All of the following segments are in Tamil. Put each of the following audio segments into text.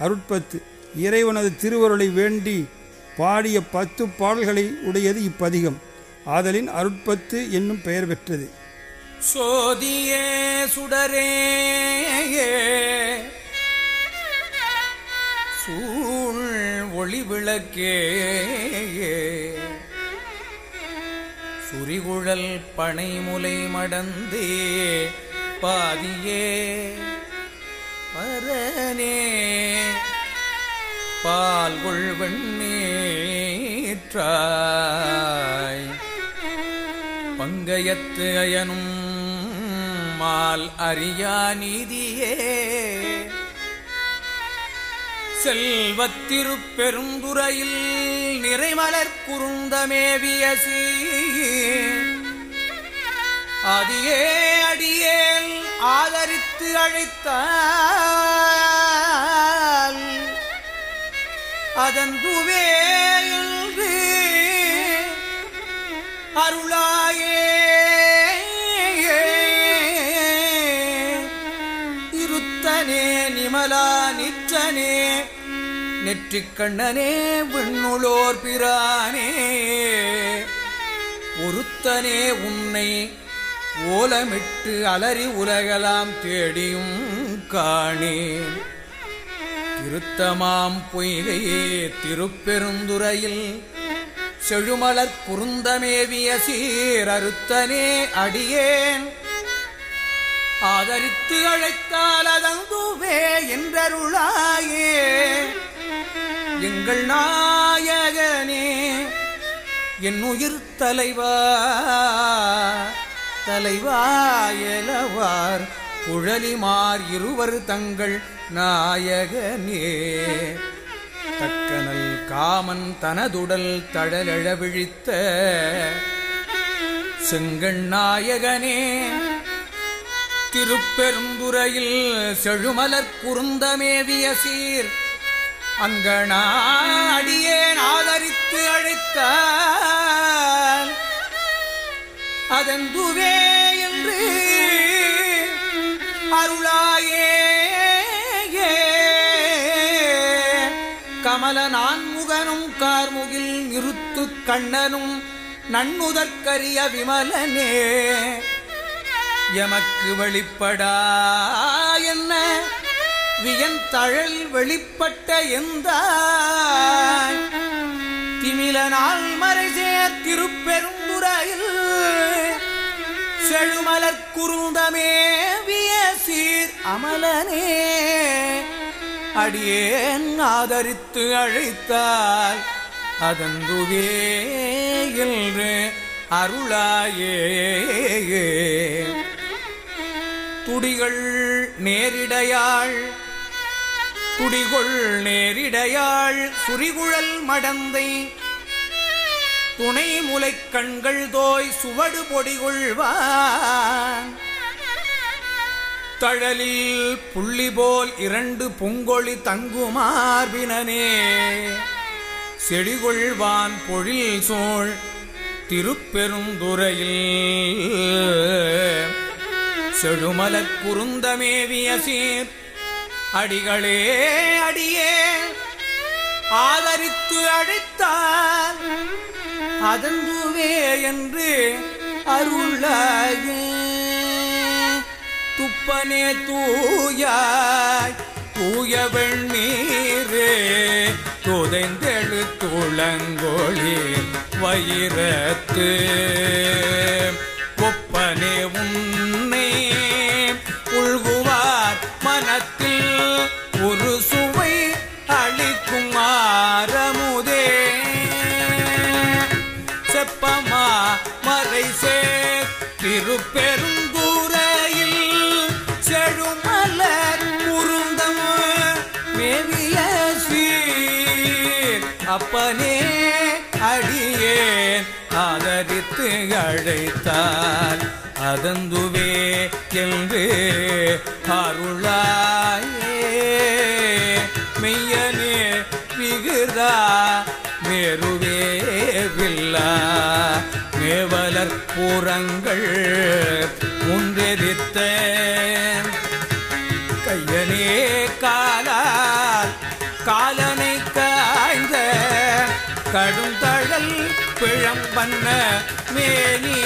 அருட்பத்து. இறைவனது திருவருளை வேண்டி பாடிய பத்து பாடல்களை உடையது இப்பதிகம். ஆதலின் அருட்பத்து என்னும் பெயர் பெற்றது. சோதியே சுடரே சூழ் ஒளி விளக்கே சுரிகுழல் பனைமுலை மடந்தே பாதியே பரனே. பால் கொள்வண்ணேற்றாய் பங்கயத்து அயனும் மால் அறியா நீதியே. செல்வத்திருப்பெருந்துறையில் நிறைமலர் குருந்தமேவிய சீ அதியே அடியேல் ஆதரித்து அழைத்த அதன் துவே அருளாயே. இருத்தனே நிமலா நிற்றனே நெற்றிக்கண்ணனே விண்ணுளோர் பிரானே. ஒருத்தனே உன்னை ஓலமிட்டு அலறி உலகலாம் தேடியும் காணேன். திருத்தமாம் பொய்கையே திருப்பெருந்துறையில் செழுமலர் குறுந்தமேவிய சீரறுத்தனே அடியேன். ஆதரித்து அழைத்தால் அதங்குவே என்றருளாயே. எங்கள் நாயகனே என் உயிர் தலைவா தலைவாயலவார். குழலிமார் இருவர் தங்கள் நாயகனே. தக்கனல் காமன் தனதுடல் தழலழ விழித்த செங்கண் நாயகனே. திருப்பெருந்துறையில் செழுமலர் குருந்தமேவிய சீர். அங்கனாடியேன் ஆதரித்து அழைத்தான் அதந்துவே என்று அருளாயே. கமல நான்முகனும் கார்முகில் நிறுத்து கண்ணனும் நன்னுதற்கரிய விமலனே. எமக்கு வெளிப்படா என்ன? வியன் தழல் வெளிப்பட்ட எந்த திமில நாள் மறைசேர் திருப்பெருந்துறையில் செழுமலர் குருந்தமே விய சீர் அமலனே. அடியேன் ஆதரித்து அழைத்தால் அதந்துவே அருளாயே. துடிகள் நேரிடையாள் துடிகொள் நேரிடையாள் சுரிகுழல் மடந்தை துணை முலை கண்கள் தோய் சுவடு பொடிகொள்வான். தழலில் புள்ளி போல் இரண்டு பொங்கொழி தங்குமார்பினே செடிகொள்வான் பொழில் சோழ் திருப்பெருந்துறையில் செழுமலக் குருந்தமேவிய சீர் அடிகளே அடியே ஆதரித்து அழைத்தால் அதந்துவே என்று அருளாயே. துப்பனே தூயாய் தூயவள் நீரே. துதைந்தெழு துளங்கொழி வயிரத்து ஒப்பனே உன்னை அப்பனே அடியேன். ஆதரித்து அழைத்தால் அதந்துவே என்று அருளாயே. மெய்யனே விகுதா மேருவே வில்லா. மேவலர் பூரங்கள் பிழம்பன்ன மேனி.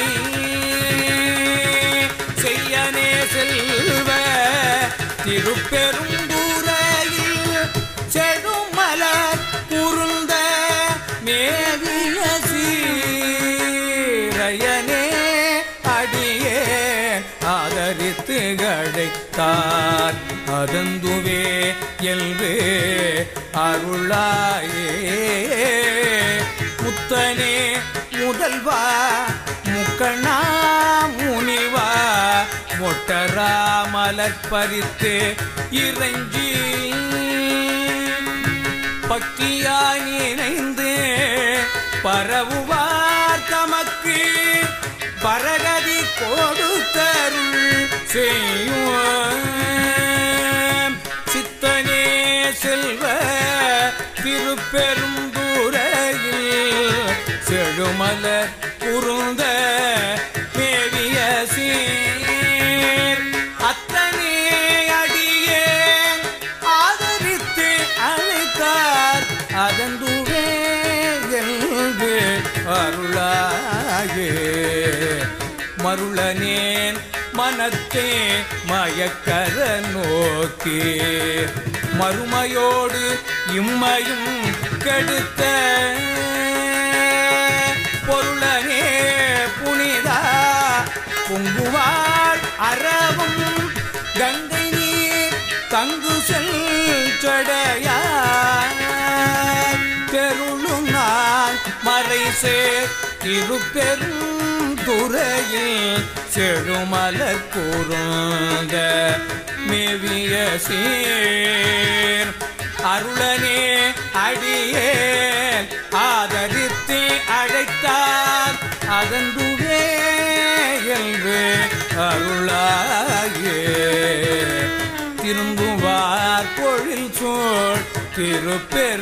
செய்யனே செல்வ திருப்பெரும்பூரையில் செடுமலர் குருந்த மேவிய சீரையனே அடியே ஆதரித்து கடைத்தார் அதந்துவே எல்வே அருளாயே. முத்தனே மொட்டரா பறித்து இறைஞ்சி. பக்தியாய் இணைந்து பரவுவார் தமக்கு. பரகதி கொடுத்தருள் செய்யும் சித்தனே செல்வ திருப்பெரும்புரையில் செழுமலர் குறுந்த மேவிய சீர் அருளாயே. மருளனேன் மனத்தே மயக்கர நோக்கி. மறுமையோடு இம்மையும் கெடுத்த பொருளனே புனிதா. பொங்குவாள் அற கரை சேர் திருப்பெரும் துறையில் செழுமலர் கூறுங்க. மேவிய சீர் அருளனே அடியே ஆதரித்து அழைத்தார் அதந்துவே என்று அருளாயே. திரும்புவார் பொழில் சோழ் திருப்பெருந்துறையில்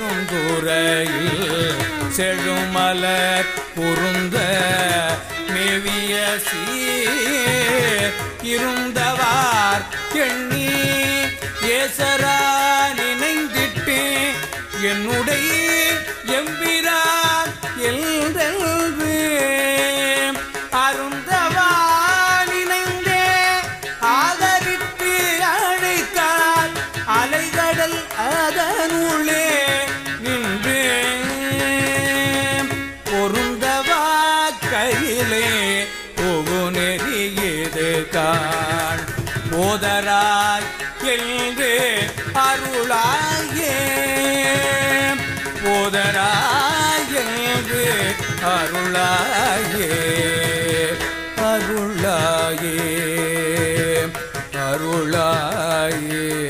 செழுமலர் பொருந்த மேவிய சீர் இருந்தவார் எண்ணி ஏசரா நினைந்திட்டு என்னுடைய நெறியது போதராய் என்று அருளாயே. போதராய் என்று அருளாயே. அருளாயே. அருளாயே.